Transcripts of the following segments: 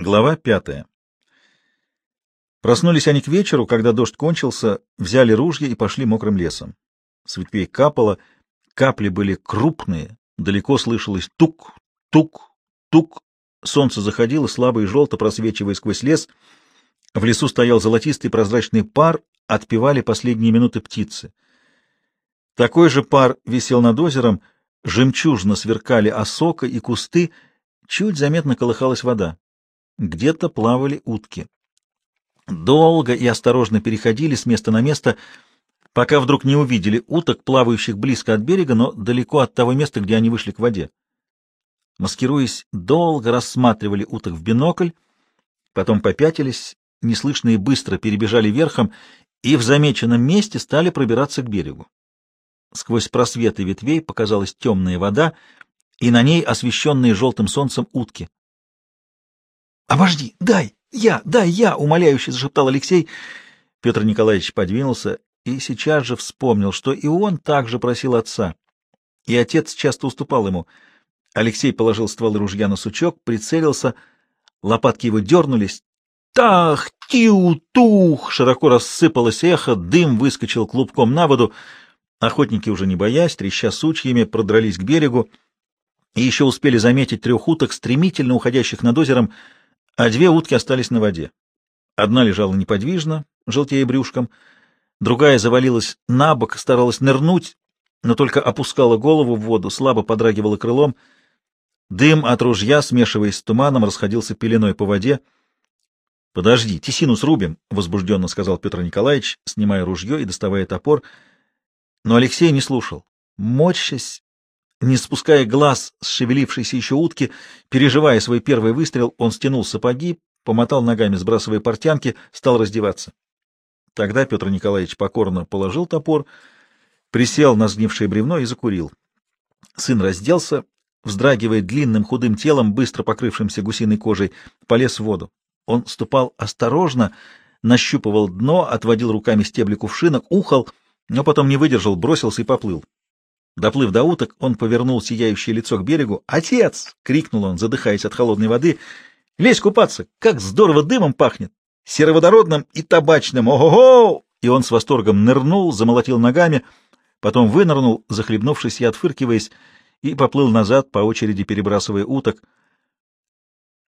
Глава пятая. Проснулись они к вечеру, когда дождь кончился, взяли ружья и пошли мокрым лесом. С ветвей капало, капли были крупные, далеко слышалось тук, тук, тук. Солнце заходило, слабо и желто просвечивая сквозь лес. В лесу стоял золотистый прозрачный пар, отпевали последние минуты птицы. Такой же пар висел над озером, жемчужно сверкали осока и кусты, чуть заметно колыхалась вода. Где-то плавали утки. Долго и осторожно переходили с места на место, пока вдруг не увидели уток, плавающих близко от берега, но далеко от того места, где они вышли к воде. Маскируясь, долго рассматривали уток в бинокль, потом попятились, неслышно и быстро перебежали верхом и в замеченном месте стали пробираться к берегу. Сквозь просветы ветвей показалась темная вода, и на ней освещенные желтым солнцем утки. «Обожди, дай, я, дай я!» — умоляюще зашептал Алексей. Петр Николаевич подвинулся и сейчас же вспомнил, что и он также просил отца. И отец часто уступал ему. Алексей положил ствол ружья на сучок, прицелился, лопатки его дернулись. «Тах! Тиу-тух!» Широко рассыпалось эхо, дым выскочил клубком на воду. Охотники, уже не боясь, треща сучьями, продрались к берегу и еще успели заметить трех уток, стремительно уходящих над озером, а две утки остались на воде. Одна лежала неподвижно, желтея брюшком, другая завалилась на бок, старалась нырнуть, но только опускала голову в воду, слабо подрагивала крылом. Дым от ружья, смешиваясь с туманом, расходился пеленой по воде. — Подожди, тесину срубим, — возбужденно сказал Петр Николаевич, снимая ружье и доставая топор. Но Алексей не слушал. Морщась, не спуская глаз с шевелившейся еще утки, переживая свой первый выстрел, он стянул сапоги, помотал ногами, сбрасывая портянки, стал раздеваться. Тогда Петр Николаевич покорно положил топор, присел на сгнившее бревно и закурил. Сын разделся, вздрагивая длинным худым телом, быстро покрывшимся гусиной кожей, полез в воду. Он ступал осторожно, нащупывал дно, отводил руками стебли кувшинок, ухал, но потом не выдержал, бросился и поплыл. Доплыв до уток, он повернул сияющее лицо к берегу. «Отец!» — крикнул он, задыхаясь от холодной воды. «Лезь купаться! Как здорово дымом пахнет! Сероводородным и табачным! Ого-го!» И он с восторгом нырнул, замолотил ногами, потом вынырнул, захлебнувшись и отфыркиваясь, и поплыл назад, по очереди перебрасывая уток.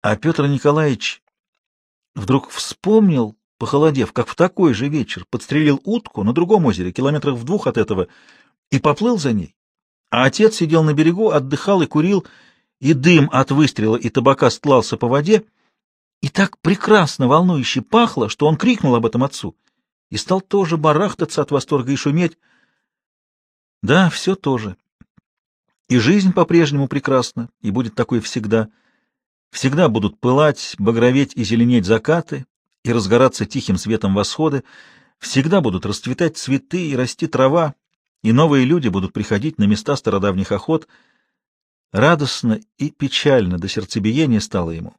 А Петр Николаевич вдруг вспомнил, похолодев, как в такой же вечер подстрелил утку на другом озере, километрах в двух от этого, и поплыл за ней. А отец сидел на берегу, отдыхал и курил, и дым от выстрела и табака стлался по воде, и так прекрасно волнующе пахло, что он крикнул об этом отцу и стал тоже барахтаться от восторга и шуметь. Да, все тоже. И жизнь по-прежнему прекрасна, и будет такой всегда. Всегда будут пылать, багроветь и зеленеть закаты, и разгораться тихим светом восходы, всегда будут расцветать цветы и расти трава, и новые люди будут приходить на места стародавних охот. Радостно и печально до сердцебиения стало ему.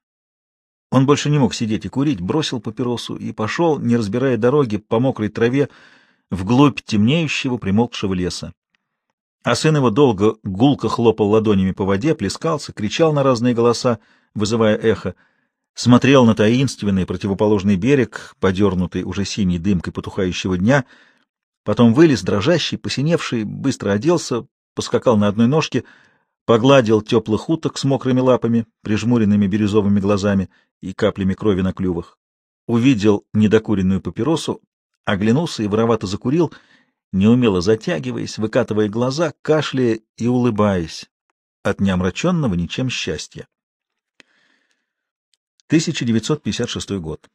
Он больше не мог сидеть и курить, бросил папиросу и пошел, не разбирая дороги, по мокрой траве, вглубь темнеющего примолкшего леса. А сын его долго гулко хлопал ладонями по воде, плескался, кричал на разные голоса, вызывая эхо, смотрел на таинственный противоположный берег, подернутый уже синей дымкой потухающего дня — Потом вылез дрожащий, посиневший, быстро оделся, поскакал на одной ножке, погладил теплых уток с мокрыми лапами, прижмуренными бирюзовыми глазами и каплями крови на клювах. Увидел недокуренную папиросу, оглянулся и воровато закурил, неумело затягиваясь, выкатывая глаза, кашляя и улыбаясь от неомраченного ничем счастья. 1956 год.